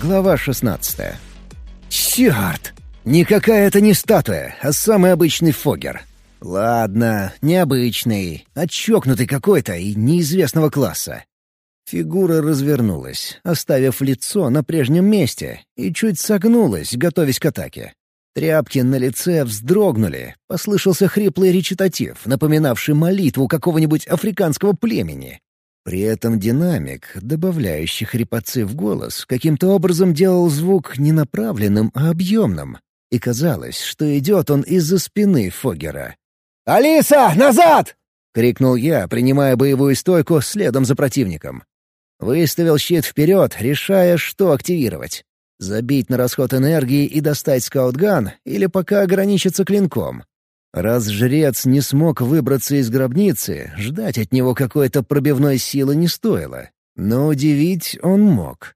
Глава 16. Черт! Никакая это не статуя, а самый обычный фогер. Ладно, необычный, отчокнутый какой-то и неизвестного класса. Фигура развернулась, оставив лицо на прежнем месте, и чуть согнулась, готовясь к атаке. Тряпки на лице вздрогнули, послышался хриплый речитатив, напоминавший молитву какого-нибудь африканского племени. При этом динамик, добавляющий хрипотцы в голос, каким-то образом делал звук не направленным, а объемным. И казалось, что идет он из-за спины Фогера. «Алиса, назад!» — крикнул я, принимая боевую стойку следом за противником. Выставил щит вперед, решая, что активировать. Забить на расход энергии и достать скаутган или пока ограничиться клинком. Раз жрец не смог выбраться из гробницы, ждать от него какой-то пробивной силы не стоило. Но удивить он мог.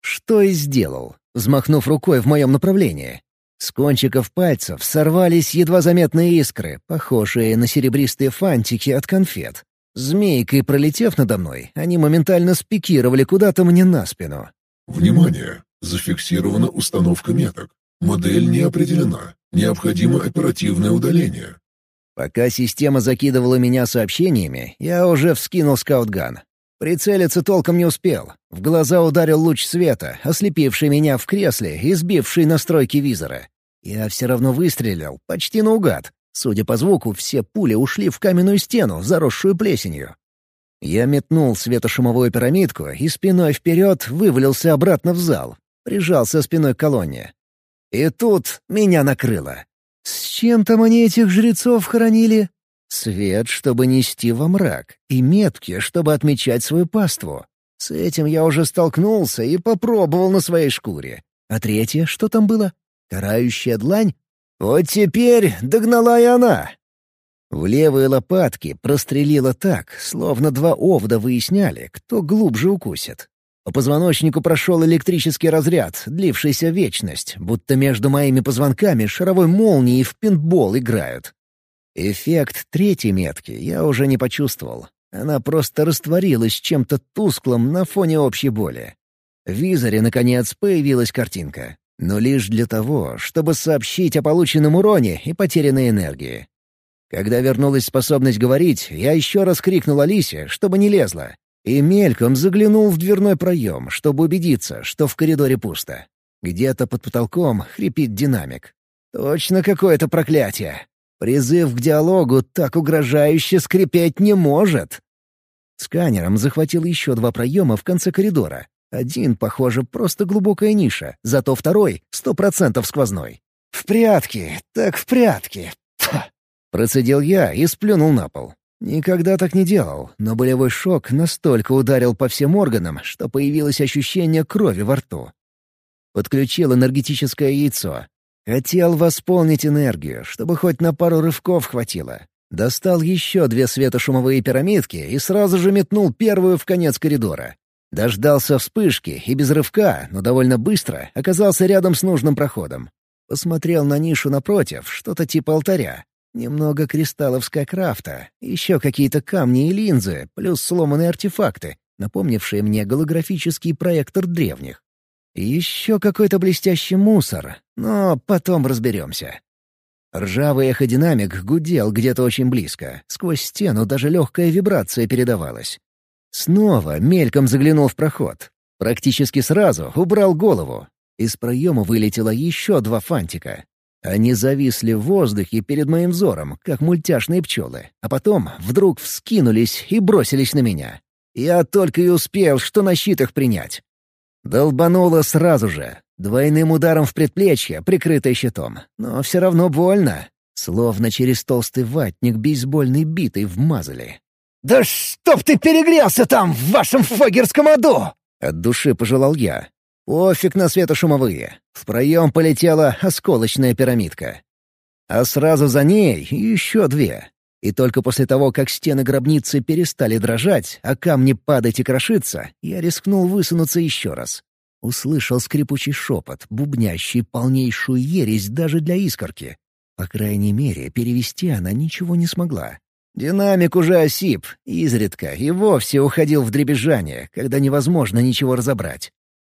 Что и сделал, взмахнув рукой в моем направлении. С кончиков пальцев сорвались едва заметные искры, похожие на серебристые фантики от конфет. Змейкой пролетев надо мной, они моментально спикировали куда-то мне на спину. «Внимание! Зафиксирована установка меток. Модель не определена. Необходимо оперативное удаление». Пока система закидывала меня сообщениями, я уже вскинул скаутган. Прицелиться толком не успел. В глаза ударил луч света, ослепивший меня в кресле и сбивший настройки визора. Я все равно выстрелил, почти наугад. Судя по звуку, все пули ушли в каменную стену, заросшую плесенью. Я метнул светошумовую пирамидку и спиной вперед вывалился обратно в зал. Прижался спиной к колонне. И тут меня накрыло. С чем там они этих жрецов хоронили? Свет, чтобы нести во мрак, и метки, чтобы отмечать свою паству. С этим я уже столкнулся и попробовал на своей шкуре. А третье, что там было? Карающая длань? Вот теперь догнала и она. В левые лопатки прострелила так, словно два овда выясняли, кто глубже укусит. По позвоночнику прошел электрический разряд, длившийся вечность, будто между моими позвонками шаровой молнией в пинтбол играют. Эффект третьей метки я уже не почувствовал. Она просто растворилась чем-то тусклым на фоне общей боли. В визоре, наконец, появилась картинка. Но лишь для того, чтобы сообщить о полученном уроне и потерянной энергии. Когда вернулась способность говорить, я еще раз крикнул Алисе, чтобы не лезла, и мельком заглянул в дверной проем, чтобы убедиться, что в коридоре пусто. Где-то под потолком хрипит динамик. Точно какое-то проклятие. Призыв к диалогу так угрожающе скрипеть не может. Сканером захватил еще два проема в конце коридора. Один, похоже, просто глубокая ниша, зато второй — сто процентов сквозной. «В прятки, так в прятки!» Процедил я и сплюнул на пол. Никогда так не делал, но болевой шок настолько ударил по всем органам, что появилось ощущение крови во рту. Подключил энергетическое яйцо. Хотел восполнить энергию, чтобы хоть на пару рывков хватило. Достал еще две светошумовые пирамидки и сразу же метнул первую в конец коридора. Дождался вспышки и без рывка, но довольно быстро, оказался рядом с нужным проходом. Посмотрел на нишу напротив, что-то типа алтаря. Немного кристаллов скайкрафта, еще какие-то камни и линзы, плюс сломанные артефакты, напомнившие мне голографический проектор древних. Еще какой-то блестящий мусор, но потом разберемся. Ржавый эходинамик гудел где-то очень близко, сквозь стену даже легкая вибрация передавалась. Снова мельком заглянул в проход. Практически сразу убрал голову. Из проема вылетело еще два фантика. Они зависли в воздухе перед моим взором, как мультяшные пчелы, а потом вдруг вскинулись и бросились на меня. Я только и успел, что на щитах принять. Долбануло сразу же, двойным ударом в предплечье, прикрытое щитом. Но все равно больно. Словно через толстый ватник бейсбольной битой вмазали. «Да чтоб ты перегрелся там, в вашем фогерском аду!» От души пожелал я, Пофиг на светошумовые. В проем полетела осколочная пирамидка. А сразу за ней еще две. И только после того, как стены гробницы перестали дрожать, а камни падать и крошиться, я рискнул высунуться еще раз. Услышал скрипучий шепот, бубнящий полнейшую ересь даже для искорки. По крайней мере, перевести она ничего не смогла. Динамик уже осип, изредка и вовсе уходил в дребезжание, когда невозможно ничего разобрать.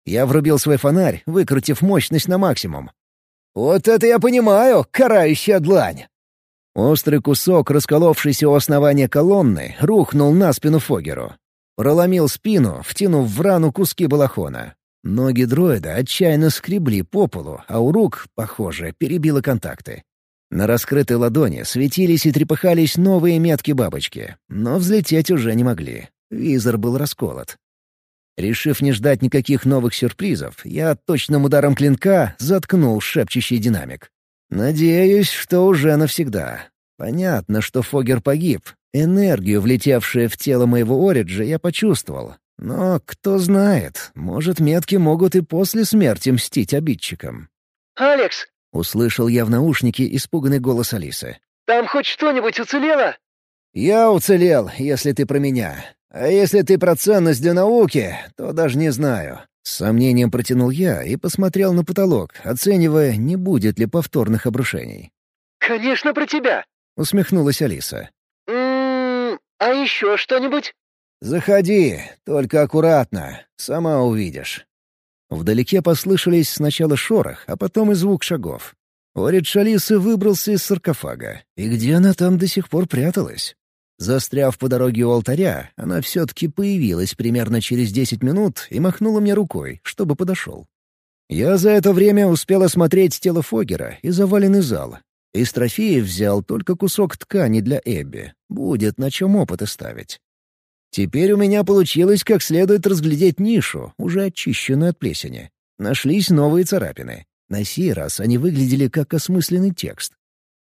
Я врубил свой фонарь, выкрутив мощность на максимум. «Вот это я понимаю, карающая длань!» Острый кусок, расколовшийся у основания колонны, рухнул на спину Фогеру. Проломил спину, втянув в рану куски балахона. Ноги дроида отчаянно скребли по полу, а у рук, похоже, перебило контакты. На раскрытой ладони светились и трепыхались новые метки-бабочки, но взлететь уже не могли. Визор был расколот. Решив не ждать никаких новых сюрпризов, я точным ударом клинка заткнул шепчущий динамик. Надеюсь, что уже навсегда. Понятно, что Фогер погиб. Энергию, влетевшую в тело моего Ориджа, я почувствовал. Но кто знает, может, метки могут и после смерти мстить обидчикам. «Алекс!» — услышал я в наушнике испуганный голос Алисы. «Там хоть что-нибудь уцелело?» «Я уцелел, если ты про меня. А если ты про ценность для науки, то даже не знаю». С сомнением протянул я и посмотрел на потолок, оценивая, не будет ли повторных обрушений. «Конечно, про тебя!» — усмехнулась Алиса. «М-м, а еще что-нибудь?» «Заходи, только аккуратно, сама увидишь». Вдалеке послышались сначала шорох, а потом и звук шагов. Оридж Алисы выбрался из саркофага. И где она там до сих пор пряталась? Застряв по дороге у алтаря, она все-таки появилась примерно через десять минут и махнула мне рукой, чтобы подошел. Я за это время успел осмотреть тело Фогера и заваленный зал. Из трофеев взял только кусок ткани для Эбби. Будет на чем опыты ставить. Теперь у меня получилось как следует разглядеть нишу, уже очищенную от плесени. Нашлись новые царапины. На сей раз они выглядели как осмысленный текст.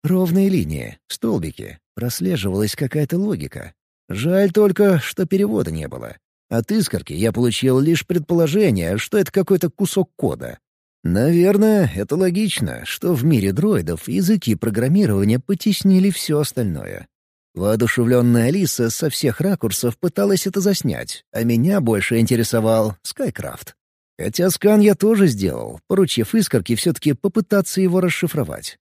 Ровные линии, столбики, прослеживалась какая-то логика. Жаль только, что перевода не было. От искорки я получил лишь предположение, что это какой-то кусок кода. Наверное, это логично, что в мире дроидов языки программирования потеснили все остальное. Воодушевленная Алиса со всех ракурсов пыталась это заснять, а меня больше интересовал Скайкрафт. Хотя скан я тоже сделал, поручив искорке все-таки попытаться его расшифровать.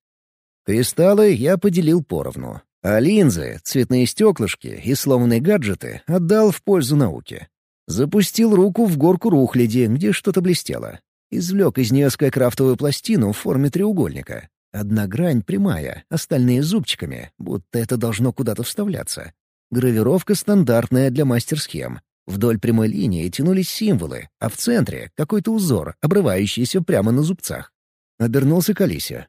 Кристаллы я поделил поровну, а линзы, цветные стеклышки и сломанные гаджеты отдал в пользу науки. Запустил руку в горку рухляди, где что-то блестело. Извлек из нее скайкрафтовую пластину в форме треугольника. Одна грань прямая, остальные зубчиками, будто это должно куда-то вставляться. Гравировка стандартная для мастер-схем. Вдоль прямой линии тянулись символы, а в центре — какой-то узор, обрывающийся прямо на зубцах. Обернулся к Алисе.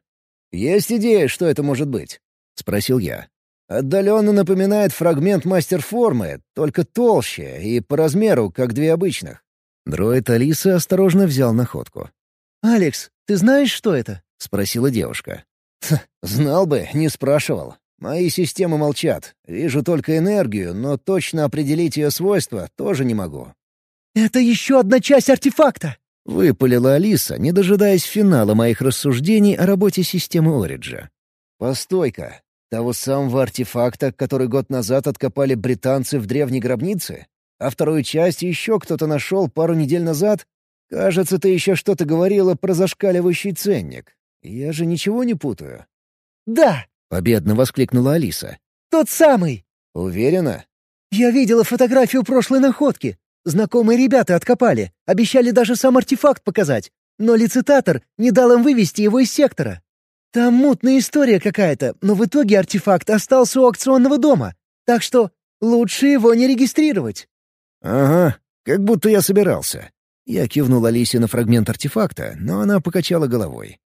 «Есть идея, что это может быть?» — спросил я. «Отдаленно напоминает фрагмент мастер-формы, только толще и по размеру, как две обычных». Дроид Алисы осторожно взял находку. «Алекс, ты знаешь, что это?» — спросила девушка. «Знал бы, не спрашивал. Мои системы молчат. Вижу только энергию, но точно определить ее свойства тоже не могу». «Это еще одна часть артефакта!» — выпалила Алиса, не дожидаясь финала моих рассуждений о работе системы Ориджа. «Постой-ка. Того самого артефакта, который год назад откопали британцы в древней гробнице? А вторую часть еще кто-то нашел пару недель назад? Кажется, ты еще что-то говорила про зашкаливающий ценник. Я же ничего не путаю». «Да!» — победно воскликнула Алиса. «Тот самый!» «Уверена?» «Я видела фотографию прошлой находки. Знакомые ребята откопали, обещали даже сам артефакт показать, но лицитатор не дал им вывести его из сектора. Там мутная история какая-то, но в итоге артефакт остался у аукционного дома, так что лучше его не регистрировать». «Ага, как будто я собирался». Я кивнул Алисе на фрагмент артефакта, но она покачала головой.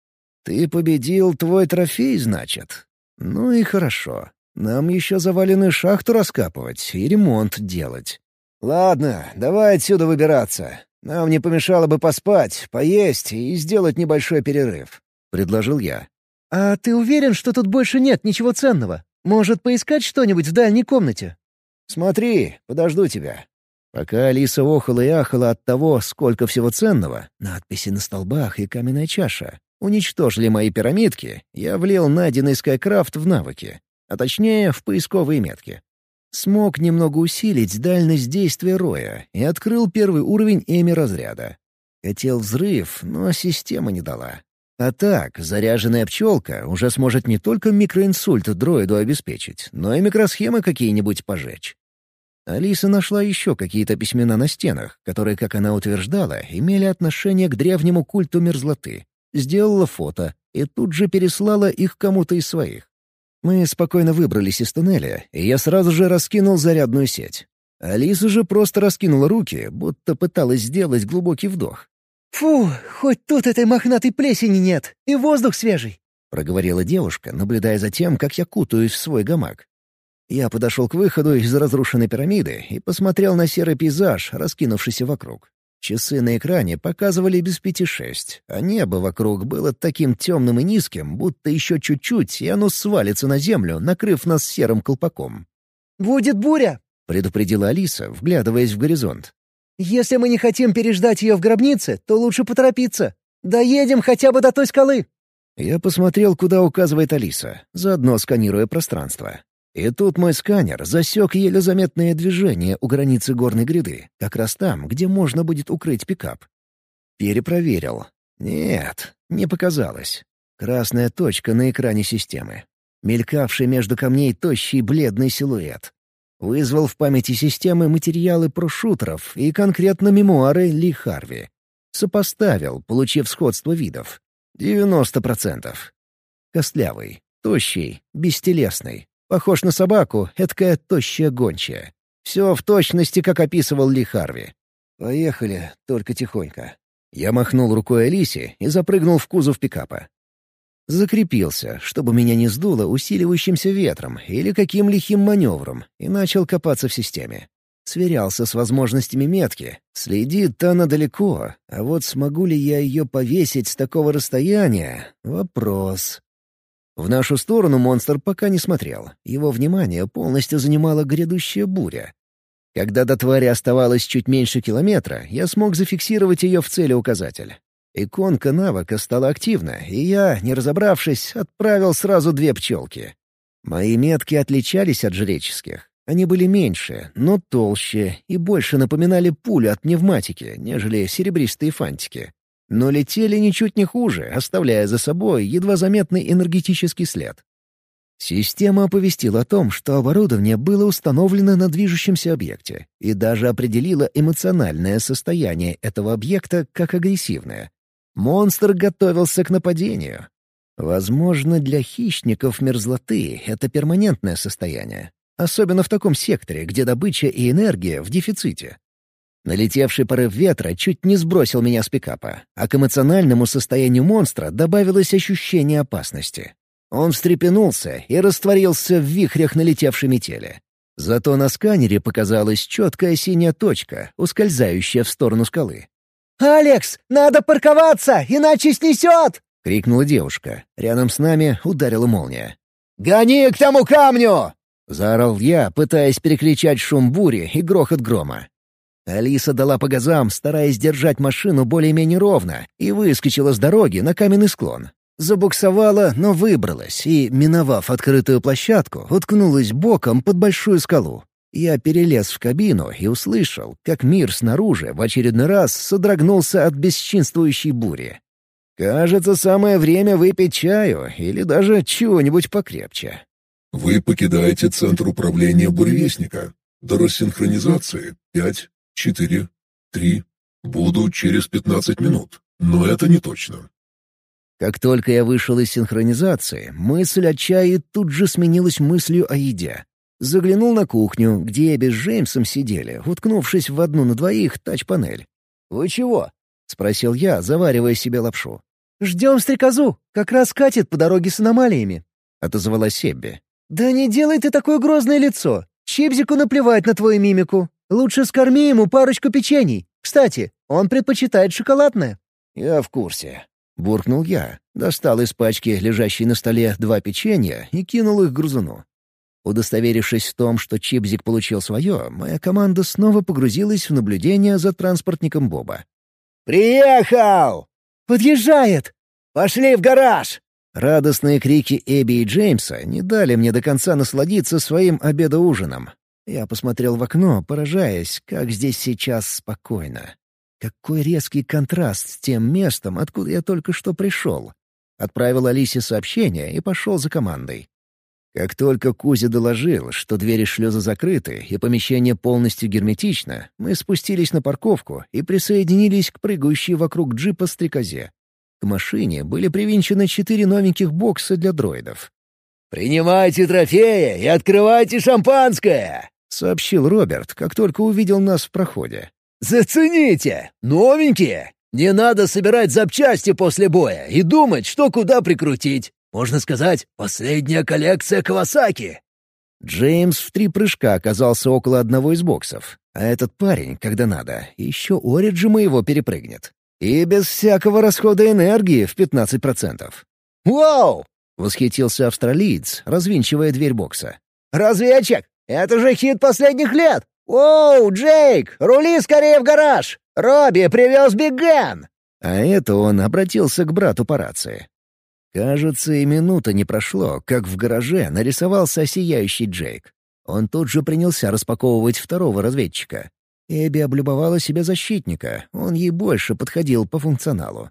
«Ты победил твой трофей, значит? Ну и хорошо. Нам еще заваленную шахту раскапывать и ремонт делать. «Ладно, давай отсюда выбираться. Нам не помешало бы поспать, поесть и сделать небольшой перерыв», — предложил я. «А ты уверен, что тут больше нет ничего ценного? Может, поискать что-нибудь в дальней комнате?» «Смотри, подожду тебя». Пока Алиса охала и ахала от того, сколько всего ценного, надписи на столбах и каменная чаша, уничтожили мои пирамидки, я влил найденный Скайкрафт в навыки, а точнее, в поисковые метки. Смог немного усилить дальность действия Роя и открыл первый уровень Эми-разряда. Хотел взрыв, но система не дала. А так, заряженная пчелка уже сможет не только микроинсульт дроиду обеспечить, но и микросхемы какие-нибудь пожечь. Алиса нашла еще какие-то письмена на стенах, которые, как она утверждала, имели отношение к древнему культу мерзлоты. Сделала фото и тут же переслала их кому-то из своих. Мы спокойно выбрались из туннеля, и я сразу же раскинул зарядную сеть. Алиса же просто раскинула руки, будто пыталась сделать глубокий вдох. «Фу, хоть тут этой мохнатой плесени нет, и воздух свежий», — проговорила девушка, наблюдая за тем, как я кутаюсь в свой гамак. Я подошел к выходу из разрушенной пирамиды и посмотрел на серый пейзаж, раскинувшийся вокруг. Часы на экране показывали без пяти шесть, а небо вокруг было таким темным и низким, будто еще чуть-чуть, и оно свалится на землю, накрыв нас серым колпаком. «Будет буря!» — предупредила Алиса, вглядываясь в горизонт. «Если мы не хотим переждать ее в гробнице, то лучше поторопиться. Доедем хотя бы до той скалы». Я посмотрел, куда указывает Алиса, заодно сканируя пространство. И тут мой сканер засек еле заметное движение у границы горной гряды, как раз там, где можно будет укрыть пикап. Перепроверил. Нет, не показалось. Красная точка на экране системы. Мелькавший между камней тощий бледный силуэт. Вызвал в памяти системы материалы про шутеров и конкретно мемуары Ли Харви. Сопоставил, получив сходство видов. 90%. Костлявый, тощий, бестелесный, Похож на собаку, эткая тощая гончая. Все в точности, как описывал Ли Харви. «Поехали, только тихонько». Я махнул рукой Алисе и запрыгнул в кузов пикапа. Закрепился, чтобы меня не сдуло усиливающимся ветром или каким лихим маневром, и начал копаться в системе. Сверялся с возможностями метки. Следит она далеко, а вот смогу ли я ее повесить с такого расстояния — вопрос. В нашу сторону монстр пока не смотрел. Его внимание полностью занимала грядущая буря. Когда до твари оставалось чуть меньше километра, я смог зафиксировать ее в целеуказатель. Иконка навыка стала активна, и я, не разобравшись, отправил сразу две пчелки. Мои метки отличались от жреческих. Они были меньше, но толще и больше напоминали пули от пневматики, нежели серебристые фантики но летели ничуть не хуже, оставляя за собой едва заметный энергетический след. Система оповестила о том, что оборудование было установлено на движущемся объекте и даже определила эмоциональное состояние этого объекта как агрессивное. Монстр готовился к нападению. Возможно, для хищников мерзлоты это перманентное состояние, особенно в таком секторе, где добыча и энергия в дефиците. Налетевший порыв ветра чуть не сбросил меня с пикапа, а к эмоциональному состоянию монстра добавилось ощущение опасности. Он встрепенулся и растворился в вихрях налетевшей метели. Зато на сканере показалась четкая синяя точка, ускользающая в сторону скалы. «Алекс, надо парковаться, иначе снесет!» — крикнула девушка. Рядом с нами ударила молния. «Гони к тому камню!» — заорал я, пытаясь перекричать шум бури и грохот грома. Алиса дала по газам, стараясь держать машину более-менее ровно, и выскочила с дороги на каменный склон. Забуксовала, но выбралась и, миновав открытую площадку, уткнулась боком под большую скалу. Я перелез в кабину и услышал, как мир снаружи в очередной раз содрогнулся от бесчинствующей бури. Кажется, самое время выпить чаю или даже чего-нибудь покрепче. Вы покидаете центр управления буревестника. До рассинхронизации — пять, четыре, три. Буду через пятнадцать минут, но это не точно. Как только я вышел из синхронизации, мысль о чае тут же сменилась мыслью о еде. Заглянул на кухню, где Эбби с Джеймсом сидели, уткнувшись в одну на двоих тач-панель. «Вы чего?» — спросил я, заваривая себе лапшу. «Ждем стрекозу, как раз катит по дороге с аномалиями», — отозвалась Себби. «Да не делай ты такое грозное лицо. Чипзику наплевать на твою мимику. Лучше скорми ему парочку печений. Кстати, он предпочитает шоколадное». «Я в курсе», — буркнул я, достал из пачки, лежащей на столе, два печенья и кинул их грузуну. Удостоверившись в том, что Чипзик получил свое, моя команда снова погрузилась в наблюдение за транспортником Боба. «Приехал!» «Подъезжает!» «Пошли в гараж!» Радостные крики Эбби и Джеймса не дали мне до конца насладиться своим обедоужином. Я посмотрел в окно, поражаясь, как здесь сейчас спокойно. Какой резкий контраст с тем местом, откуда я только что пришел. Отправил Алисе сообщение и пошел за командой. Как только Кузя доложил, что двери шлюза закрыты и помещение полностью герметично, мы спустились на парковку и присоединились к прыгающей вокруг джипа стрекозе. К машине были привинчены четыре новеньких бокса для дроидов. «Принимайте трофеи и открывайте шампанское!» — сообщил Роберт, как только увидел нас в проходе. «Зацените! Новенькие! Не надо собирать запчасти после боя и думать, что куда прикрутить. Можно сказать, последняя коллекция Кавасаки!» Джеймс в три прыжка оказался около одного из боксов, а этот парень, когда надо, еще Ориджи моего перепрыгнет. И без всякого расхода энергии в 15%. «Вау!» — восхитился австралиец, развинчивая дверь бокса. «Разведчик! Это же хит последних лет! Оу, Джейк, рули скорее в гараж! Робби привез Биган!» А это он обратился к брату по рации. Кажется, и минута не прошло, как в гараже нарисовался сияющий Джейк. Он тут же принялся распаковывать второго разведчика. Эбби облюбовала себе защитника, он ей больше подходил по функционалу.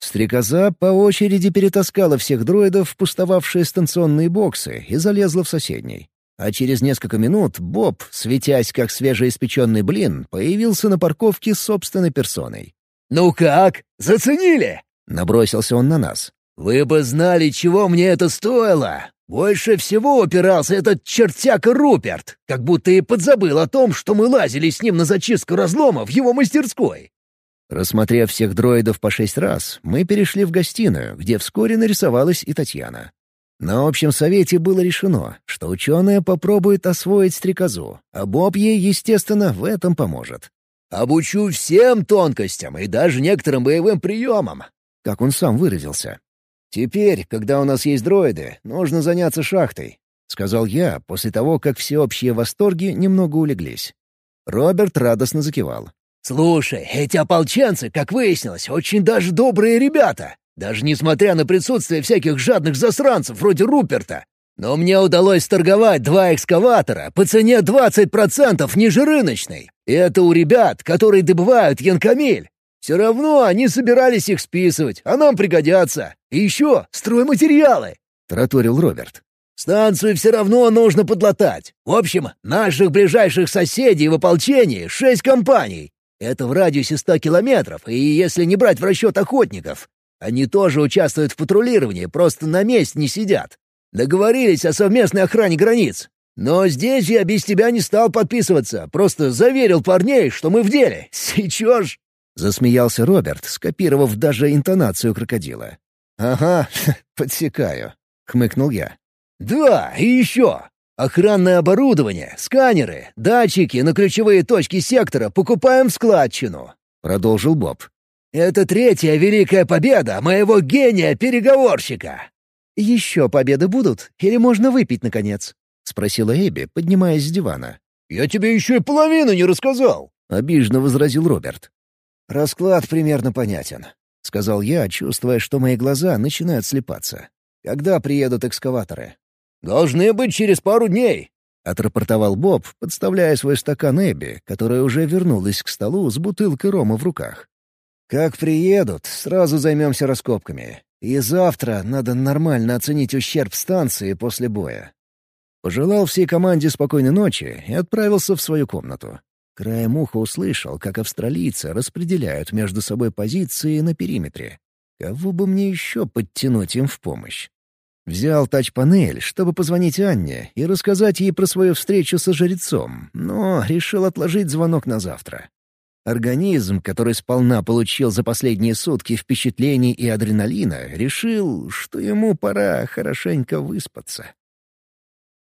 Стрекоза по очереди перетаскала всех дроидов в пустовавшие станционные боксы и залезла в соседний. А через несколько минут Боб, светясь как свежеиспеченный блин, появился на парковке с собственной персоной. «Ну как? Заценили?» — набросился он на нас. «Вы бы знали, чего мне это стоило! Больше всего упирался этот чертяка Руперт, как будто и подзабыл о том, что мы лазили с ним на зачистку разлома в его мастерской. Рассмотрев всех дроидов по шесть раз, мы перешли в гостиную, где вскоре нарисовалась и Татьяна. На общем совете было решено, что ученая попробует освоить стрекозу, а Боб ей, естественно, в этом поможет. «Обучу всем тонкостям и даже некоторым боевым приемам», как он сам выразился. «Теперь, когда у нас есть дроиды, нужно заняться шахтой», — сказал я после того, как всеобщие восторги немного улеглись. Роберт радостно закивал. «Слушай, эти ополченцы, как выяснилось, очень даже добрые ребята, даже несмотря на присутствие всяких жадных засранцев вроде Руперта. Но мне удалось торговать два экскаватора по цене 20% ниже рыночной. И это у ребят, которые добывают янкамиль. Все равно они собирались их списывать, а нам пригодятся. И еще стройматериалы!» — тараторил Роберт. «Станцию все равно нужно подлатать. В общем, наших ближайших соседей в ополчении шесть компаний. Это в радиусе ста километров, и если не брать в расчет охотников. Они тоже участвуют в патрулировании, просто на месте не сидят. Договорились о совместной охране границ. Но здесь я без тебя не стал подписываться, просто заверил парней, что мы в деле. Сечешь?» Засмеялся Роберт, скопировав даже интонацию крокодила. «Ага, подсекаю», — хмыкнул я. «Да, и еще. Охранное оборудование, сканеры, датчики на ключевые точки сектора покупаем в складчину», — продолжил Боб. «Это третья великая победа моего гения-переговорщика!» «Еще победы будут? Или можно выпить, наконец?» — спросила Эбби, поднимаясь с дивана. «Я тебе еще и половину не рассказал!» — обиженно возразил Роберт. «Расклад примерно понятен», — сказал я, чувствуя, что мои глаза начинают слепаться. «Когда приедут экскаваторы?» «Должны быть через пару дней», — отрапортовал Боб, подставляя свой стакан Эбби, которая уже вернулась к столу с бутылкой рома в руках. «Как приедут, сразу займемся раскопками. И завтра надо нормально оценить ущерб станции после боя». Пожелал всей команде спокойной ночи и отправился в свою комнату. Краем уха услышал, как австралийцы распределяют между собой позиции на периметре. Кого бы мне еще подтянуть им в помощь? Взял тач-панель, чтобы позвонить Анне и рассказать ей про свою встречу со жрецом, но решил отложить звонок на завтра. Организм, который сполна получил за последние сутки впечатлений и адреналина, решил, что ему пора хорошенько выспаться.